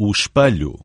o espelho.